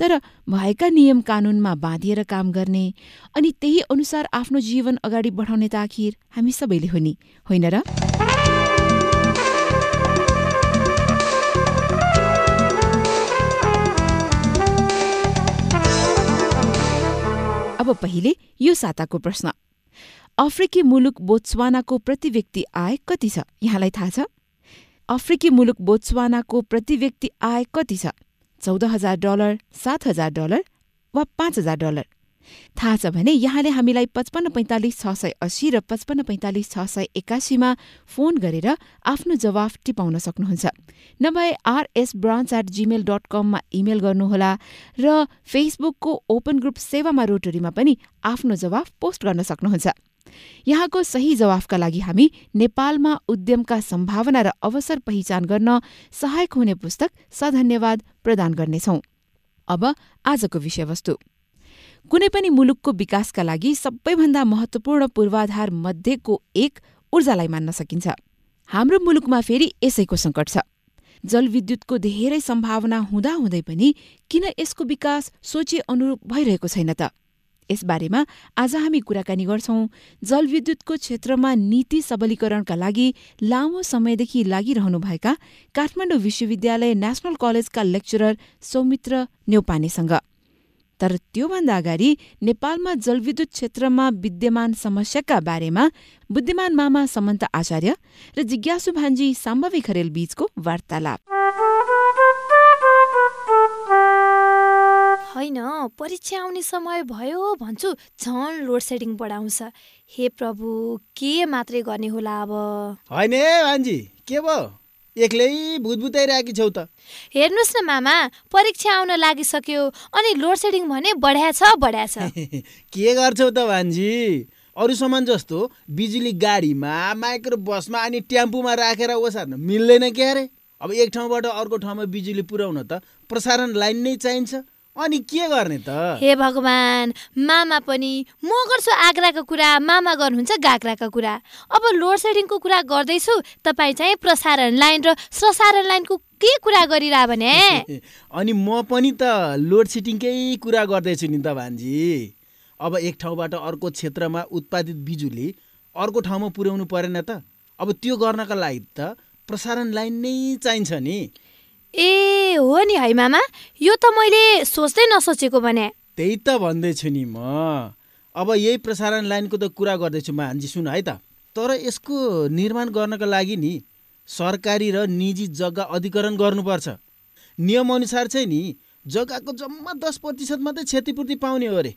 तर भएका नियम कानूनमा बाँधिएर काम गर्ने अनि त्यही अनुसार आफ्नो जीवन अगाडि बढाउने त आखिर हामी सबैले हो नि होइन र? अब पहिले यो साताको प्रश्न। अफ्रिकी मुलुक बोत्सवानाको प्रति व्यक्ति आय कति छ? यहाँलाई थाहा छ? अफ्रिकी मुलुक बोत्सवानाको प्रति व्यक्ति आय कति छ? चौध हजार डलर सात हजार डलर वा पाँच हजार डलर? थाहा छ भने यहाँले हामीलाई पचपन्न पैँतालिस छ सय अस्सी र पचपन्न पैँतालिस छ सय एकासीमा फोन गरेर आफ्नो जवाफ टिपाउन सक्नुहुन्छ। नभए RS branch at Gmail dot कममा इमेल गर्नुहोला र फेसबुकको ओपन ग्रुप सेवामा रोटरीमा पनि आफ्नो जवाफ पोस्ट गर्न सक्नुहुन्छ। यहाँको सही जवाफका लागि हामी नेपालमा उद्यमका सम्भावना र अवसर पहिचान गर्न सहायक हुने पुस्तक सधन्यवाद प्रदान गर्नेछौ। अब आजको विषयवस्तु। कुनै पनि मुलुकको विकासका लागि सबैभन्दा महत्वपूर्ण पूर्वाधार मध्येको एक ऊर्जालाई मान्न सकिन्छ। हाम्रो मुलुकमा फेरि यसैको सङ्कट छ। जलविद्युतको धेरै सम्भावना हुँदाहुँदै पनि किन यसको विकास सोचे अनुरूप भइरहेको छैन त? यसबारेमा आज हामी कुराकानी गर्छौं। जलविद्युतको क्षेत्रमा नीति सबलीकरणका लागि लामो समयदेखि लागिरहनुभएका काठमाडौँ विश्वविद्यालय नेशनल कलेजका लेक्चरर सौमित्र न्यौपानेसँग। तर त्योभन्दा अगाडि नेपालमा जलविद्युत क्षेत्रमा विद्यमान समस्याका बारेमा बुद्धिमान मामा समन्त आचार्य र जिज्ञासु भान्जी साम्भवी खरेल बीचको वार्तालाप। होइन परीक्षा आउने समय भयो भन्छु झन् लोड सेडिङ बढाउँछ। हे प्रभु के मात्रै गर्ने होला अब? होइन भान्जी के भयो? एक्लै भुतभुताइरहेकी छौ त। हेर्नुहोस् न मामा परीक्षा आउन लागिसक्यो अनि लोड सेडिङ भने बढ्या छ बढ्या छ। के गर्छौ त भान्जी? अरू सामान जस्तो बिजुली गाडीमा माइक्रो बसमा अनि टेम्पोमा राखेर ओसार्न मिल्दैन के अरे अब एक ठाउँबाट अर्को ठाउँमा बिजुली पुर्याउन त प्रसारण लाइन नै चाहिन्छ। अनि के गर्ने त? हे भगवान मामा पनि म गर्छु आग्राको कुरा मामा गर्नुहुन्छ गाग्राको कुरा। अब लोड सेडिङको कुरा गर्दैछु तपाईँ चाहिँ प्रसारण लाइन र प्रसारण लाइनको के कुरा गरिरह भने? अनि म पनि त लोड सेडिङकै कुरा गर्दैछु नि त भान्जी। अब एक ठाउँबाट अर्को क्षेत्रमा उत्पादित बिजुली अर्को ठाउँमा पुर्याउनु परेन त। अब त्यो गर्नका लागि त प्रसारण लाइन नै चाहिन्छ नि। ए हो नि है मामा। यो त मैले सोच्दै नसोचेको भने। त्यही त भन्दैछु नि म। अब यही प्रसारण लाइनको त कुरा गर्दैछु म हान्जी सुन है त। तर यसको निर्माण गर्नका लागि नि सरकारी र निजी जग्गा अधिकरण गर्नुपर्छ। नियमअनुसार चाहिँ नि जग्गाको जम्मा दस प्रतिशत मात्रै क्षतिपूर्ति पाउने हो अरे।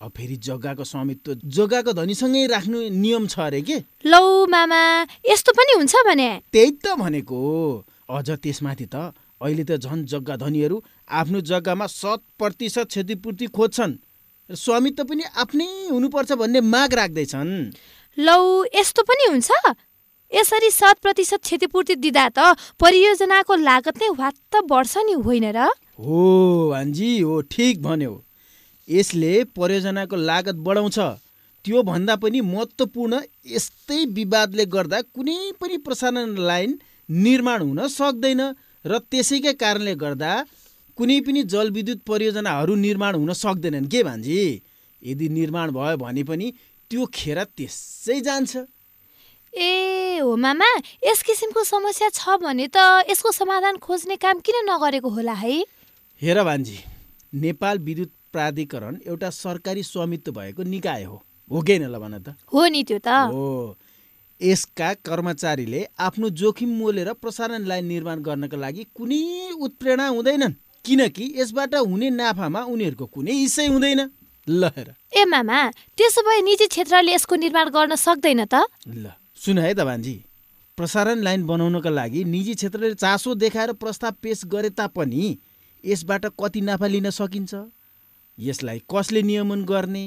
अब फेरि जग्गाको स्वामित्व जग्गाको धनीसँगै राख्नु नियम छ अरे के? लौ मामा यस्तो पनि हुन्छ भने। त्यही त भनेको। अझ त्यसमाथि त अहिले त झन् जग्गा धनीहरू आफ्नो जग्गामा शत प्रतिशत क्षतिपूर्ति खोज्छन्। र स्वामित्व पनि आफ्नै हुनुपर्छ भन्ने माग राख्दैछन्। लौ यस्तो पनि हुन्छ? यसरी शत प्रतिशत क्षतिपूर्ति दिँदा त परियोजनाको लागत नै वात्त बढ्छ नि होइन र? हो भान्जी हो ठिक भन्यो। यसले परियोजनाको लागत बढाउँछ। त्यो भन्दा पनि महत्त्वपूर्ण यस्तै विवादले गर्दा कुनै पनि प्रसारण लाइन निर्माण हुन सक्दैन। र त्यसैकै कारणले गर्दा कुनै पनि जलविद्युत परियोजनाहरू निर्माण हुन सक्दैनन्। के भान्जी? यदि निर्माण भयो भने पनि त्यो खेर त्यसै जान्छ। ए हो मामा यस किसिमको समस्या छ भने त यसको समाधान खोज्ने काम किन नगरेको होला है? हेर भान्जी नेपाल विद्युत प्राधिकरण एउटा सरकारी स्वामित्व भएको निकाय हो। हो कि ल भन त? हो नि त्यो त। हो। यसका कर्मचारीले आफ्नो जोखिम मोलेर प्रसारण लाइन निर्माण गर्नका लागि कुनै उत्प्रेरणा हुँदैनन् किनकि यसबाट हुने नाफामा उनीहरूको कुनै हिस्सै हुँदैन। ल हेर। ए मामा त्यसो भए निजी क्षेत्रले यसको निर्माण गर्न सक्दैन त? ल सुन है त भान्जी प्रसारण लाइन बनाउनका लागि निजी क्षेत्रले चासो देखाएर प्रस्ताव पेश गरे तापनि यसबाट कति नाफा लिन सकिन्छ? यसलाई कसले नियमन गर्ने?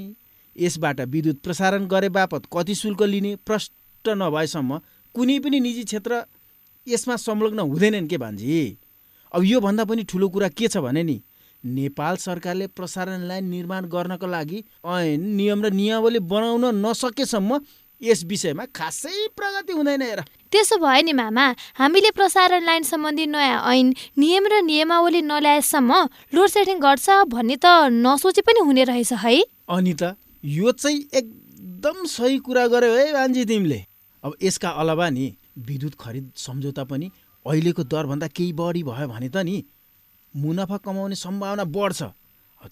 यसबाट विद्युत प्रसारण गरे बापत कति शुल्क लिने? प्रष्ट नभएसम्म कुनै पनि निजी क्षेत्र यसमा संलग्न हुँदैनन् के भान्जी? अब योभन्दा पनि ठुलो कुरा के छ भने नि नेपाल सरकारले प्रसारण लाइन निर्माण गर्नको लागि ऐन नियम र नियमावली बनाउन नसकेसम्म यस विषयमा खासै प्रगति हुँदैन हेर। त्यसो भयो नि मामा हामीले प्रसारण लाइन सम्बन्धी नयाँ ऐन नियम र नियमावली नल्याएसम्म लोड सेडिङ गर्छ भन्ने त नसोचे पनि हुने रहेछ है। अनि त यो चाहिँ एकदम सही कुरा गर्यो है भान्जी तिमीले। अब यसका अलावा नि विद्युत खरिद सम्झौता पनि अहिलेको दरभन्दा केही बढी भयो भने त नि मुनाफा कमाउने सम्भावना बढ्छ।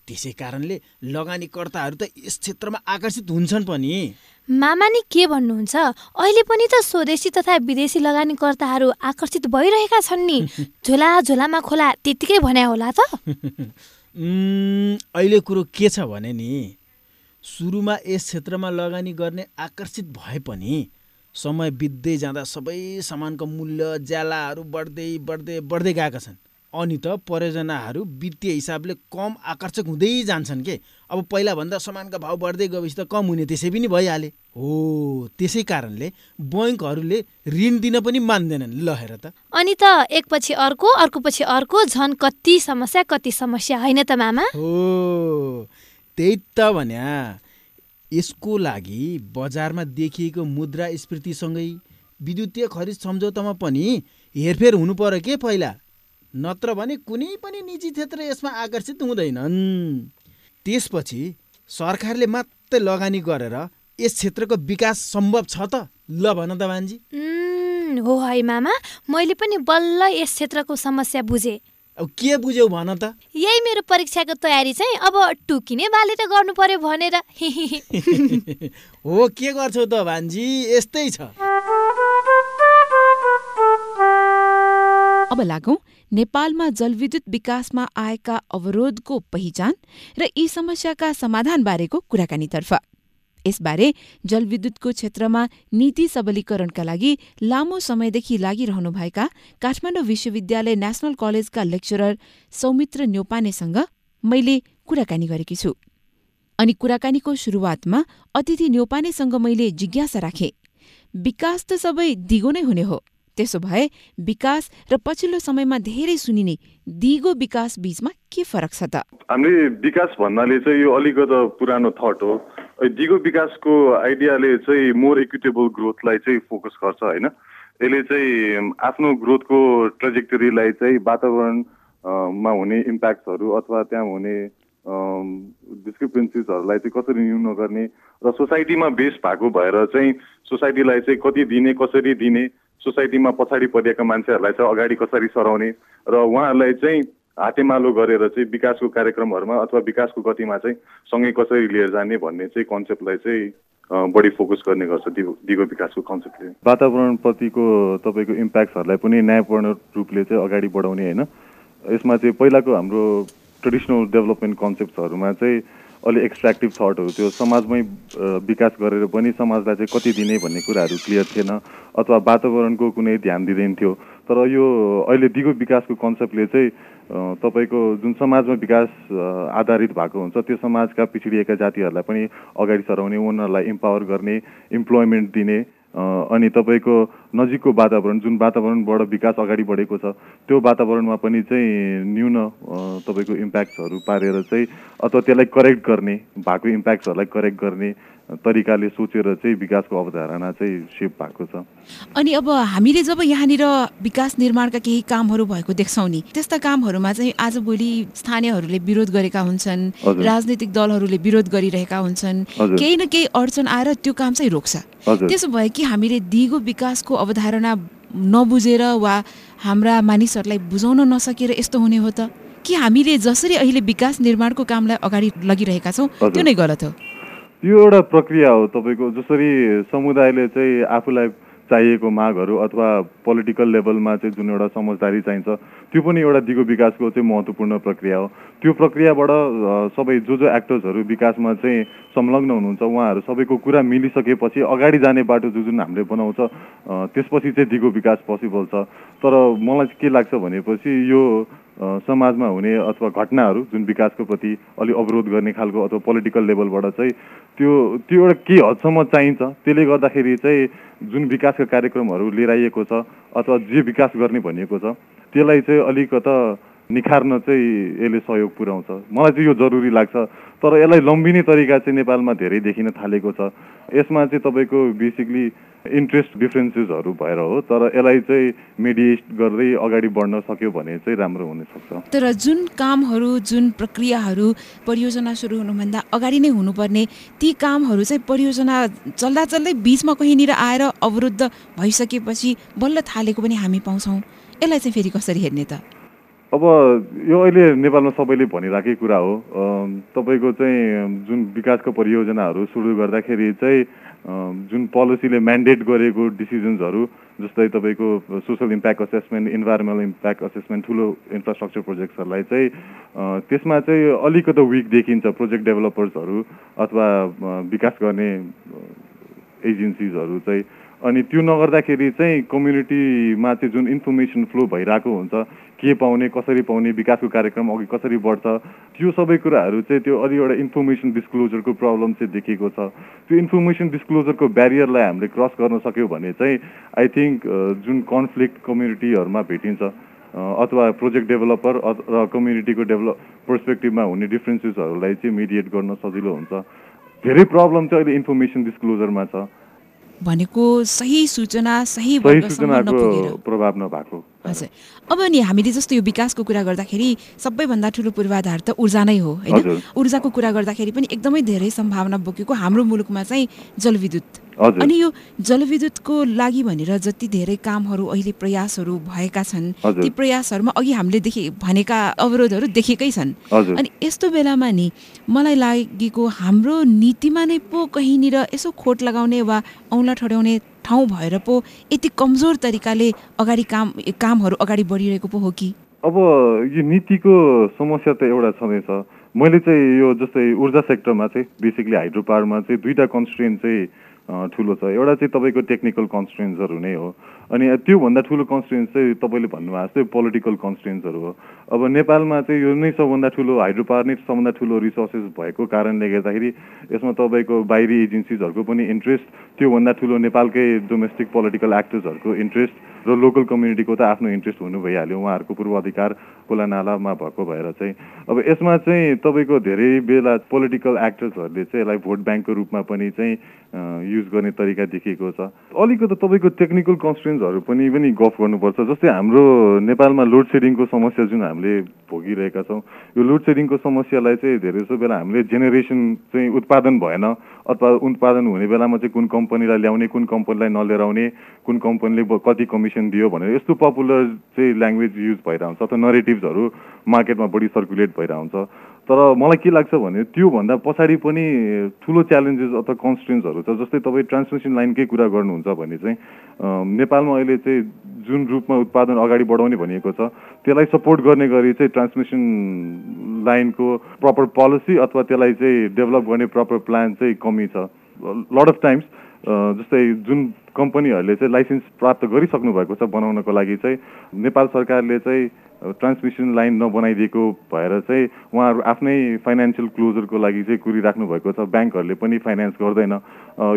त्यसै कारणले लगानीकर्ताहरू त यस क्षेत्रमा आकर्षित हुन्छन् पनि। मामा नि के भन्नुहुन्छ? अहिले पनि त स्वदेशी तथा विदेशी लगानीकर्ताहरू आकर्षित भइरहेका छन् नि। झोला झोलामा खोला त्यतिकै भने होला त। अहिले कुरो के छ भने नि सुरुमा यस क्षेत्रमा लगानी गर्ने आकर्षित भए पनि समय बित्दै जाँदा सबै सामानको मूल्य ज्यालाहरू बढ्दै बढ्दै बढ्दै गएका छन्। अनि त परियोजनाहरू वित्तीय हिसाबले कम आकर्षक हुँदै जान्छन् के? अब पहिलाभन्दा सामानका भाउ बढ्दै गएपछि त कम हुने त्यसै पनि भइहाले। हो त्यसै कारणले बैङ्कहरूले ऋण दिन पनि मान्दैनन्। ल हेर त। अनि त एकपछि अर्को अर्को पछि अर्को झन् कति समस्या कति समस्या होइन त मामा? हो। त्यही त भन्या। यसको लागि बजारमा देखिएको मुद्रास्फीतिसँगै विद्युतीय खरिद सम्झौतामा पनि हेरफेर हुनु पर्यो के पहिला? नत्र भने कुनै पनि निजी क्षेत्र यसमा आकर्षित हुँदैनन्। त्यसपछि सरकारले मात्रै लगानी गरेर यस क्षेत्रको विकास सम्भव छ त? ल भन त भान्जी हो है मामा। मैले पनि बल्ल यस क्षेत्रको समस्या बुझेँ। अब के बुझ्यौ भन त? यही मेरो परीक्षाको तयारी चाहिँ अब टुकिने बाले त गर्नु पर्यो भनेर। हो के गर्छौ त भान्जी? यस्तै छ। अब लागौँ नेपालमा जलविद्युत विकासमा आएका अवरोधको पहिचान र यी समस्याका समाधान बारेको कुराकानीतर्फ। यसबारे जलविद्युतको क्षेत्रमा नीति सबलीकरणका लागि लामो समयदेखि लागिरहनुभएका काठमाडौँ विश्वविद्यालय नेशनल कलेजका लेक्चरर सौमित्र न्यौपानेसँग मैले कुराकानी गरेकी छु। अनि कुराकानीको सुरुवातमा अतिथि न्यौपानेसँग मैले जिज्ञासा राखे विकास त सबै दिगो नै हुने हो। त्यसो भए विकास र पछिल्लो समयमा धेरै सुनिने दिगो विकास बीचमा के फरक छ त? हामीले विकास भन्नाले चाहिँ यो अलिकति पुरानो थट हो। दिगो विकासको आइडियाले चाहिँ मोर इक्विटेबल ग्रोथलाई चाहिँ फोकस गर्छ होइन? यसले चाहिँ आफ्नो ग्रोथको ट्रेजेक्टरीलाई चाहिँ वातावरणमा हुने इम्प्याक्टहरू अथवा त्यहाँ हुने डिस्क्रिपेन्सिजहरूलाई चाहिँ कसरी न्यून गर्ने र सोसाइटीमा बेस भएको भएर चाहिँ सोसाइटीलाई चाहिँ कति दिने कसरी दिने सोसाइटीमा पछाडि परिएका मान्छेहरूलाई चाहिँ अगाडि कसरी सराउने र उहाँहरूलाई चाहिँ हातेमालो गरेर चाहिँ विकासको कार्यक्रमहरूमा अथवा विकासको गतिमा चाहिँ सँगै कसरी लिएर जाने भन्ने चाहिँ कन्सेप्टलाई चाहिँ बढी फोकस गर्ने गर्छ दिगो दिगो विकासको कन्सेप्टले वातावरणप्रतिको तपाईँको इम्प्याक्ट्सहरूलाई पनि न्यायपूर्ण रूपले चाहिँ अगाडि बढाउने होइन? यसमा चाहिँ पहिलाको हाम्रो ट्रेडिसनल डेभलपमेन्ट कन्सेप्टहरूमा चाहिँ अलि एक्सट्र्याक्टिभ थटहरू थियो। समाजमै विकास गरेर पनि समाजलाई चाहिँ कति दिने भन्ने कुराहरू क्लियर थिएन अथवा वातावरणको कुनै ध्यान दिँदैन थियो। तर यो अहिले दिगो विकासको कन्सेप्टले चाहिँ तपाईँको जुन समाजमा विकास आधारित भएको हुन्छ त्यो समाजका पिछडिएका जातिहरूलाई पनि अगाडि सराउने उनीहरूलाई इम्पावर गर्ने इम्प्लोइमेन्ट दिने अनि तपाईँको नजिकको वातावरण जुन वातावरणबाट विकास अगाडि बढेको छ त्यो वातावरणमा पनि चाहिँ न्यून तपाईँको इम्प्याक्ट्सहरू पारेर चाहिँ अथवा त्यसलाई करेक्ट गर्ने भएको इम्प्याक्ट्सहरूलाई करेक्ट गर्ने तरिकाले सोचेर चाहिँ विकासको अवधारणा चाहिँ सेप भएको छ। अनि अब हामीले जब यहाँनिर विकास निर्माणका केही कामहरू भएको देख्छौँ नि त्यस्ता कामहरूमा चाहिँ आजभोलि स्थानीयहरूले विरोध गरेका हुन्छन् राजनैतिक दलहरूले विरोध गरिरहेका हुन्छन् केही न केही अडचन आएर त्यो काम चाहिँ रोक्छ। त्यसो भए कि हामीले दिगो विकासको अवधारणा नबुझेर वा हाम्रा मानिसहरूलाई बुझाउन नसकेर यस्तो हुने हो त? कि हामीले जसरी अहिले विकास निर्माणको कामलाई अगाडि लगिरहेका छौँ त्यो नै गलत हो? यो एउटा प्रक्रिया हो तपाईँको जसरी समुदायले चाहिँ आफूलाई चाहिएको मागहरू अथवा पोलिटिकल लेभलमा चाहिँ जुन एउटा समझदारी चाहिन्छ त्यो पनि एउटा दिगो विकासको चाहिँ महत्त्वपूर्ण प्रक्रिया हो। त्यो प्रक्रियाबाट सबै जो जो एक्टर्सहरू विकासमा चाहिँ संलग्न हुनुहुन्छ उहाँहरू सबैको कुरा मिलिसकेपछि अगाडि जाने बाटो जो जुन हामीले बनाउँछ त्यसपछि चाहिँ दिगो विकास पोसिबल छ। तर मलाई चाहिँ के लाग्छ भनेपछि यो समाजमा हुने अथवा घटनाहरू जुन विकासको प्रति अलि अवरोध गर्ने खालको अथवा पोलिटिकल लेभलबाट चाहिँ त्यो त्यो एउटा केही हदसम्म चाहिन्छ? त्यसले गर्दाखेरि चाहिँ जुन विकासका कार्यक्रमहरू लिएर आइएको छ अथवा जे विकास गर्ने भनिएको छ त्यसलाई चाहिँ अलिकता निखार्न चाहिँ यसले सहयोग पुर्याउँछ मलाई चाहिँ यो जरुरी लाग्छ। तर यसलाई लम्बिने तरिका चाहिँ नेपालमा धेरै देखिन थालेको छ। यसमा चाहिँ तपाईँको बेसिकली इन्ट्रेस्ट डिफ्रेन्सेसहरू भएर हो तर यसलाई चाहिँ मेडिएट गर्दै अगाडि बढ्न सक्यो भने चाहिँ राम्रो हुनसक्छ। तर जुन कामहरू जुन प्रक्रियाहरू परियोजना सुरु हुनुभन्दा अगाडि नै हुनुपर्ने ती कामहरू चाहिँ परियोजना चल्दा चल्दै बिचमा कहीँनिर आएर अवरुद्ध भइसकेपछि बल्ल थालेको पनि हामी पाउँछौँ। यसलाई चाहिँ फेरि कसरी हेर्ने त? अब यो अहिले नेपालमा सबैले भनिरहेकै कुरा हो। तपाईँको चाहिँ जुन विकासको परियोजनाहरू सुरु गर्दाखेरि चाहिँ जुन पोलिसीले म्यान्डेट गरेको डिसिजन्सहरू जस्तै तपाईँको social impact assessment environmental impact assessment ठुलो इन्फ्रास्ट्रक्चर प्रोजेक्ट्सहरूलाई चाहिँ त्यसमा चाहिँ अलिकति विक देखिन्छ प्रोजेक्ट डेभलपर्सहरू अथवा विकास गर्ने एजेन्सिजहरू चाहिँ। अनि त्यो नगर्दाखेरि चाहिँ कम्युनिटीमा चाहिँ जुन इन्फर्मेसन फ्लो भइरहेको हुन्छ के पाउने कसरी पाउने विकासको कार्यक्रम अघि कसरी बढ्छ त्यो सबै कुराहरू चाहिँ त्यो अलि एउटा इन्फर्मेसन डिस्क्लोजरको प्रब्लम चाहिँ देखिएको छ। त्यो इन्फर्मेसन डिस्क्लोजरको ब्यारियरलाई हामीले क्रस गर्न सक्यौँ भने चाहिँ आई थिङ्क जुन कन्फ्लिक्ट कम्युनिटीहरूमा भेटिन्छ अथवा प्रोजेक्ट डेभलपर र कम्युनिटीको डेभलप पर्सपेक्टिभमा हुने डिफ्रेन्सेसहरूलाई चाहिँ मिडिएट गर्न सजिलो हुन्छ। धेरै प्रब्लम चाहिँ अहिले इन्फर्मेसन डिस्क्लोजरमा छ। भनेको सही सूचना सही प्रभाव नभएको हजुर। अब नि हामीले जस्तो यो विकासको कुरा गर्दाखेरि सबैभन्दा ठुलो पूर्वाधार त ऊर्जा नै हो होइन। ऊर्जाको कुरा गर्दाखेरि पनि एकदमै धेरै सम्भावना बोकेको हाम्रो मुलुकमा चाहिँ जलविद्युत अनि यो जलविद्युतको लागि भनेर जति धेरै कामहरू अहिले प्रयासहरू भएका छन्। ती प्रयासहरूमा अघि हामीले देखे भनेका अवरोधहरू देखेकै छन्। अनि यस्तो बेलामा नि मलाई लागेको हाम्रो नीतिमा नै पो कहीँनिर यसो खोट लगाउने वा औँला ठड्याउने ठाउँ भएर पो यति कमजोर तरिकाले अगाडि काम कामहरू अगाडि बढिरहेको पो हो कि? अब यो नीतिको समस्या त एउटा छँदैछ। मैले चाहिँ यो जस्तै ऊर्जा सेक्टरमा चाहिँ बेसिकली हाइड्रो पावरमा चाहिँ दुईवटा कन्स्ट्रेन्ट चाहिँ ठुलो छ। एउटा चाहिँ तपाईँको टेक्निकल कन्स्ट्रेन्ट्सहरू नै हो। अनि त्योभन्दा ठुलो कन्स्ट्रेन्स चाहिँ तपाईँले भन्नुभएको जस्तै पोलिटिकल कन्स्ट्रेन्ट्सहरू हो। अब नेपालमा चाहिँ यो नै सबभन्दा ठुलो हाइड्रो पावर नै सबभन्दा ठुलो रिसोर्सेस भएको कारणले गर्दाखेरि यसमा तपाईँको बाहिरी एजेन्सिजहरूको पनि इन्ट्रेस्ट त्योभन्दा ठुलो नेपालकै डोमेस्टिक पोलिटिकल एक्टर्सहरूको इन्ट्रेस्ट र लोकल कम्युनिटीको त आफ्नो इन्ट्रेस्ट हुनु भइहाल्यो। उहाँहरूको पूर्वाधिकार खोला नालामा भएको भएर चाहिँ। अब यसमा चाहिँ तपाईँको धेरै बेला पोलिटिकल एक्टर्सहरूले चाहिँ यसलाई भोट ब्याङ्कको रूपमा पनि चाहिँ युज गर्ने तरिका देखिएको छ। अलिकति तपाईँको टेक्निकल कन्सटेन्सहरू पनि पनि गफ गर्नुपर्छ। जस्तै हाम्रो नेपालमा लोड सेडिङको समस्या जुन हामीले भोगिरहेका छौँ यो लोड सेडिङको समस्यालाई चाहिँ धेरै जसो बेला हामीले जेनेरेसन चाहिँ उत्पादन भएन अथवा उत्पादन हुने बेलामा चाहिँ कुन कम्पनीलाई ल्याउने कुन कम्पनीलाई नलिएर कुन कम्पनीले कति कमिसन दियो भनेर यस्तो पपुलर चाहिँ ल्याङ्ग्वेज युज भइरहन्छ अथवा नरेटिभ्सहरू मार्केटमा बढी सर्कुलेट भइरहन्छ। तर मलाई के लाग्छ भने त्योभन्दा पछाडि पनि ठुलो च्यालेन्जेस अथवा कन्सटेन्सहरू छ जस्तै तपाईँ ट्रान्समिसन लाइनकै कुरा गर्नुहुन्छ भने चाहिँ नेपालमा अहिले चाहिँ जुन रूपमा उत्पादन अगाडि बढाउने भनिएको छ त्यसलाई सपोर्ट गर्ने गरी चाहिँ ट्रान्समिसन लाइनको प्रपर पोलिसी अथवा त्यसलाई चाहिँ डेभलप गर्ने प्रपर प्लान चाहिँ कमी छ। लड अफ टाइम्स जस्तै जुन कम्पनीहरूले चाहिँ लाइसेन्स प्राप्त गरिसक्नु भएको छ बनाउनको लागि चाहिँ। नेपाल सरकारले चाहिँ ट्रान्समिसन लाइन नबनाइदिएको भएर चाहिँ उहाँहरू आफ्नै फाइनेन्सियल क्लोजरको लागि चाहिँ कुरिराख्नु भएको छ। ब्याङ्कहरूले पनि फाइनेन्स गर्दैन।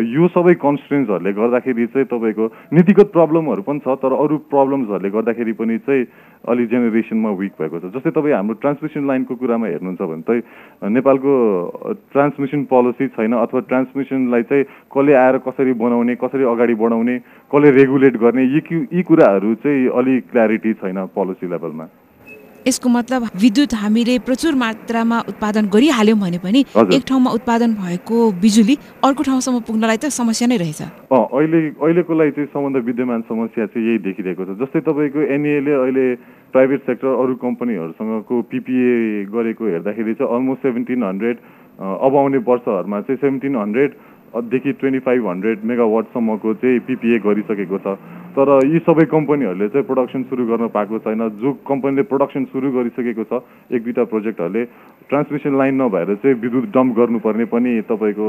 यो सबै कन्सटेन्सहरूले गर्दाखेरि चाहिँ तपाईँको नीतिगत प्रब्लमहरू पनि छ तर अरू प्रब्लम्सहरूले गर्दाखेरि पनि चाहिँ अलि जेनेरेसनमा विक भएको छ। जस्तै तपाईँ हाम्रो ट्रान्समिसन लाइनको कुरामा हेर्नुहुन्छ भने चाहिँ नेपालको ट्रान्समिसन पोलिसी छैन अथवा ट्रान्समिसनलाई चाहिँ कसले आएर कसरी बनाउने कसरी अगाडि बढाउने कसले रेगुलेट गर्ने? यी यी कुराहरू चाहिँ अलि क्ल्यारिटी छैन पोलिसी लेभलमा। यसको मतलब विद्युत हामीले प्रचुर मात्रामा उत्पादन गरिहाल्यौँ भने पनि। एक ठाउँमा उत्पादन भएको बिजुली अर्को ठाउँसम्म पुग्नलाई त समस्या नै रहेछ। अहिले अहिलेको लागि चाहिँ सम्बन्ध विद्यमान समस्या चाहिँ यही देखिरहेको छ। जस्तै तपाईँको एनएले अहिले प्राइभेट सेक्टर अरू कम्पनीहरूसँगको पिपिए गरेको हेर्दाखेरि चाहिँ अलमोस्ट सेभेन्टिन हन्ड्रेड अब आउने वर्षहरूमा चाहिँ सेभेन्टिन हन्ड्रेड देखि ट्वेन्टी फाइभ हन्ड्रेड मेगावाटसम्मको चाहिँ पिपिए गरिसकेको छ। तर यी सबै कम्पनीहरूले चाहिँ प्रोडक्सन सुरु गर्न पाएको छैन। जो कम्पनीले प्रोडक्सन सुरु गरिसकेको छ। एक दुईवटा प्रोजेक्टहरूले ट्रान्समिसन लाइन नभएर चाहिँ विद्युत डम्प गर्नुपर्ने पनि तपाईँको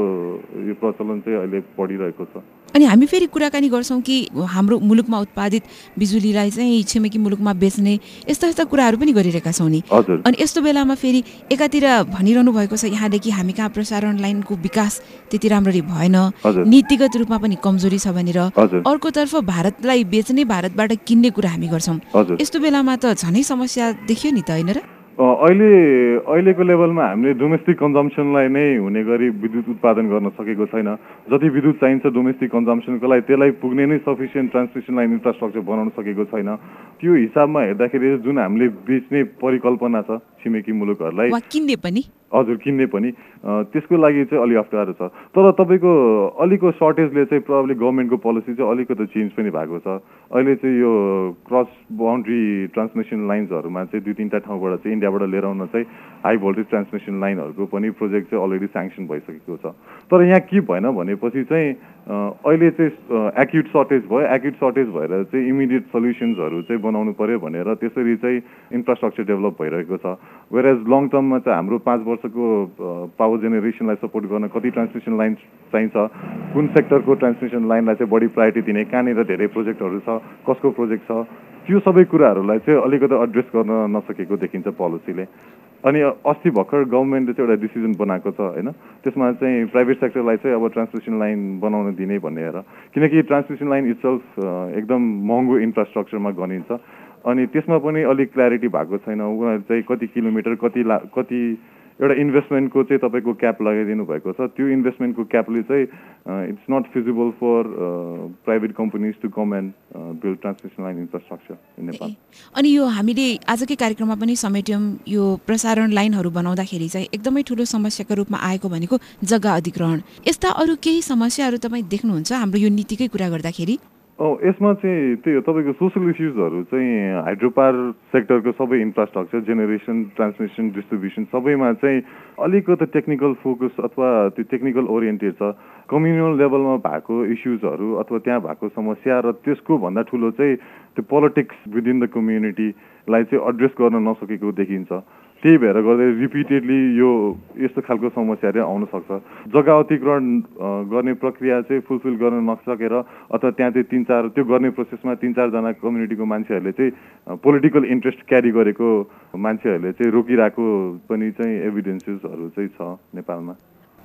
यो प्रचलन चाहिँ अहिले बढिरहेको छ। अनि हामी फेरि कुराकानी गर्छौँ कि हाम्रो मुलुकमा उत्पादित बिजुलीलाई चाहिँ छिमेकी मुलुकमा बेच्ने यस्ता यस्ता कुराहरू पनि गरिरहेका छौँ नि। हजुर। अनि यस्तो बेलामा फेरि एकातिर भनिरहनु भएको छ यहाँले कि हामी कहाँ प्रसारण लाइनको विकास त्यति राम्ररी भएन। नीतिगत रूपमा पनि कमजोरी छ भनेर। अर्कोतर्फ भारतलाई बेच्ने भारतबाट किन्ने कुरा हामी गर्छौँ। यस्तो बेलामा त झनै समस्या देखियो नि त होइन र? अहिले अहिलेको लेभलमा हामीले डोमेस्टिक कन्जम्सनलाई नै हुने गरी विद्युत उत्पादन गर्न सकेको छैन। जति विद्युत चाहिन्छ डोमेस्टिक कन्जम्सनको लागि त्यसलाई पुग्ने नै सफिसियन्ट ट्रान्समिसन लाइन इन्फ्रास्ट्रक्चर बनाउन सकेको छैन। त्यो हिसाबमा हेर्दाखेरि जुन हामीले बेच्ने परिकल्पना छ छिमेकी मुलुकहरूलाई किन्ने पनि? हजुर किन्ने पनि। त्यसको लागि चाहिँ अलि अप्ठ्यारो छ। तर तपाईँको अलिको सर्टेजले चाहिँ प्रब्लम गभर्मेन्टको पोलिसी चाहिँ अलिकति चेन्ज पनि भएको छ। अहिले चाहिँ यो क्रस बााउन्ड्री ट्रान्समिसन लाइन्सहरूमा चाहिँ दुई तिनवटा ठाउँबाट चाहिँ इन्डियाबाट लिएर आउन चाहिँ हाई भोल्टेज ट्रान्समिसन लाइनहरूको पनि प्रोजेक्ट चाहिँ अलरेडी स्याङ्सन भइसकेको छ। तर यहाँ के भएन भनेपछि चाहिँ अहिले चाहिँ एक्युट सर्टेज भयो। एक्युट सर्टेज भएर चाहिँ इमिडिएट सल्युसन्सहरू चाहिँ बनाउनु पर्यो भनेर त्यसरी चाहिँ इन्फ्रास्ट्रक्चर डेभलप भइरहेको छ। वेयर एज लङ टर्ममा चाहिँ हाम्रो पाँच वर्षको पावर जेनेरेसनलाई सपोर्ट गर्न कति ट्रान्समिसन लाइन चाहिन्छ? कुन सेक्टरको ट्रान्समिसन लाइनलाई चाहिँ बढी प्रायोरिटी दिने? कहाँनिर धेरै प्रोजेक्टहरू छ? कसको प्रोजेक्ट छ? त्यो सबै कुराहरूलाई चाहिँ अलिकति एड्रेस गर्न नसकेको देखिन्छ पोलिसीले अनि अस्ति भर्खर गभर्मेन्टले चाहिँ एउटा डिसिजन बनाएको छ होइन? त्यसमा चाहिँ प्राइभेट सेक्टरलाई चाहिँ अब ट्रान्समिसन लाइन बनाउन दिने भनेर किनकि ट्रान्समिसन लाइन इट्सल्फ एकदम महँगो इन्फ्रास्ट्रक्चरमा गनिन्छ। अनि त्यसमा पनि अलिक क्ल्यारिटी भएको छैन। उनीहरू चाहिँ कति किलोमिटर कति ला कति एउटा इन्भेस्टमेन्टको चाहिँ तपाईँको क्याप लगाइदिनु भएको छ। त्यो इन्भेस्टमेन्टको क्यापले चाहिँ it's not feasible for private companies to come and build transmission line infrastructure in Nepal अनि यो हामीले आजकै कार्यक्रममा पनि समेट्यौँ यो प्रसारण लाइनहरू बनाउँदाखेरि चाहिँ एकदमै ठुलो समस्याको रूपमा आएको भनेको जग्गा अधिग्रहण। यस्ता अरू केही समस्याहरू तपाईँ देख्नुहुन्छ हाम्रो यो नीतिकै कुरा गर्दाखेरि? यसमा चाहिँ त्यही हो तपाईँको सोसल इस्युजहरू चाहिँ हाइड्रो पावर सेक्टरको सबै इन्फ्रास्ट्रक्चर जेनेरेसन ट्रान्समिसन डिस्ट्रिब्युसन सबैमा चाहिँ अलिकति टेक्निकल फोकस अथवा त्यो टेक्निकल ओरिएन्टेड छ। कम्युनल लेभलमा भएको इस्युजहरू अथवा त्यहाँ भएको समस्या र त्यसको भन्दा ठुलो चाहिँ त्यो पोलिटिक्स विदिन द कम्युनिटीलाई चाहिँ एड्रेस गर्न नसकेको देखिन्छ। त्यही भएर गर्दै रिपिटेडली यो यस्तो खालको समस्याहरू आउन सक्छ। जग्गा अतिक्रमण गर्ने प्रक्रिया चाहिँ फुलफिल गर्न नसकेर अथवा त्यहाँ चाहिँ तिन चार त्यो गर्ने प्रोसेसमा तिन चारजना कम्युनिटीको मान्छेहरूले चाहिँ पोलिटिकल इन्ट्रेस्ट क्यारी गरेको मान्छेहरूले चाहिँ रोकिरहेको पनि चाहिँ एभिडेन्सेसहरू चाहिँ छ नेपालमा।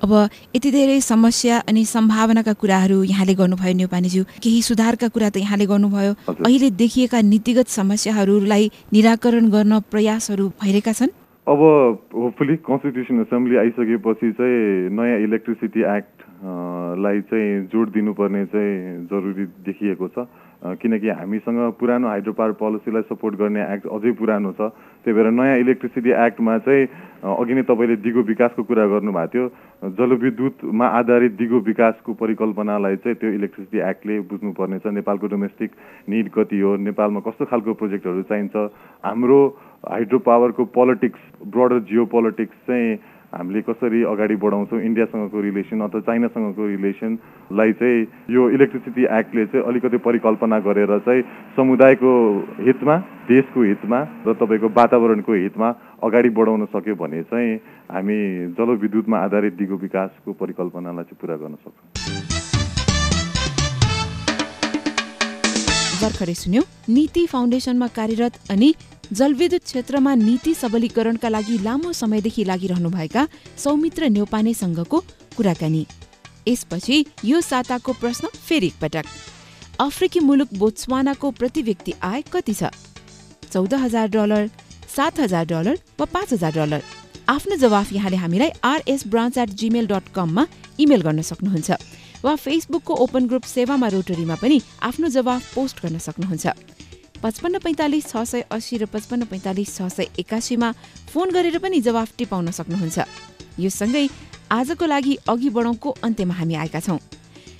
अब यति धेरै समस्या अनि सम्भावनाका कुराहरू यहाँले गर्नुभयो नेपानीज्यू केही सुधारका कुरा त यहाँले गर्नुभयो। अहिले देखिएका नीतिगत समस्याहरूलाई निराकरण गर्न प्रयासहरू भइरहेका छन्? अब होपफुली कन्स्टिट्युसन एसेम्ब्ली आइसकेपछि चाहिँ नयाँ इलेक्ट्रिसिटी एक्ट लाई चाहिँ जोड दिनुपर्ने चाहिँ जरुरी देखिएको छ। किनकि हामीसँग पुरानो हाइड्रो पावर पोलिसीलाई सपोर्ट गर्ने एक्ट अझै पुरानो छ। त्यही भएर नयाँ इलेक्ट्रिसिटी एक्टमा चाहिँ अघि नै तपाईँले दिगो विकासको कुरा गर्नुभएको थियो। जलविद्युतमा आधारित दिगो विकासको परिकल्पनालाई चाहिँ त्यो इलेक्ट्रिसिटी एक्टले बुझ्नुपर्नेछ नेपालको डोमेस्टिक निड कति हो? नेपालमा कस्तो खालको प्रोजेक्टहरू चाहिन्छ? हाम्रो हाइड्रो पावरको पोलिटिक्स ब्रोडर जियो पोलिटिक्स चाहिँ हामीले कसरी अगाडि बढाउँछौँ इन्डियासँगको रिलेसन अथवा चाइनासँगको रिलेसनलाई चाहिँ यो इलेक्ट्रिसिटी एक्टले चाहिँ अलिकति परिकल्पना गरेर चाहिँ समुदायको हितमा देशको हितमा र तपाईँको वातावरणको हितमा अगाडि बढाउन सक्यो भने चाहिँ हामी जलविद्युतमा आधारित दिगो विकासको परिकल्पनालाई चाहिँ पुरा गर्न सक्छौँ। भर्खरै सुन्यौ। नीति फाउन्डेसनमा कार्यरत अनि जलविद्युत क्षेत्रमा नीति सबलीकरणका लागि लामो समयदेखि लागिरहनुभएका सौमित्र न्यौपानेसँगको कुराकानी। यसपछि यो साताको प्रश्न फेरि एकपटक। अफ्रिकी मुलुक बोत्सवानाको प्रति व्यक्ति आय कति छ? चौध हजार डलर सात हजार डलर वा पाँच हजार डलर? आफ्नो जवाफ यहाँले हामीलाई RS branch at Gmail dot कममा इमेल गर्न सक्नुहुन्छ। वा फेसबुकको ओपन ग्रुप सेवामा रोटरीमा पनि आफ्नो जवाफ पोस्ट गर्न सक्नुहुन्छ। पचपन्न पैँतालिस छ सय अस्सी र पचपन्न पैँतालिस छ सय एकासीमा फोन गरेर पनि जवाफ टिपाउन सक्नुहुन्छ। यो सँगै आजको लागि अघि बढौँको अन्त्यमा हामी आएका छौँ।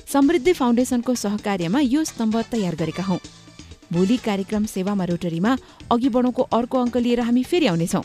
समृद्धि फाउन्डेसनको सहकार्यमा यो स्तम्भ तयार गरेका हौँ। भोलि कार्यक्रम सेवामा रोटरीमा अघि बढौँको अर्को अङ्क लिएर हामी फेरि आउनेछौँ।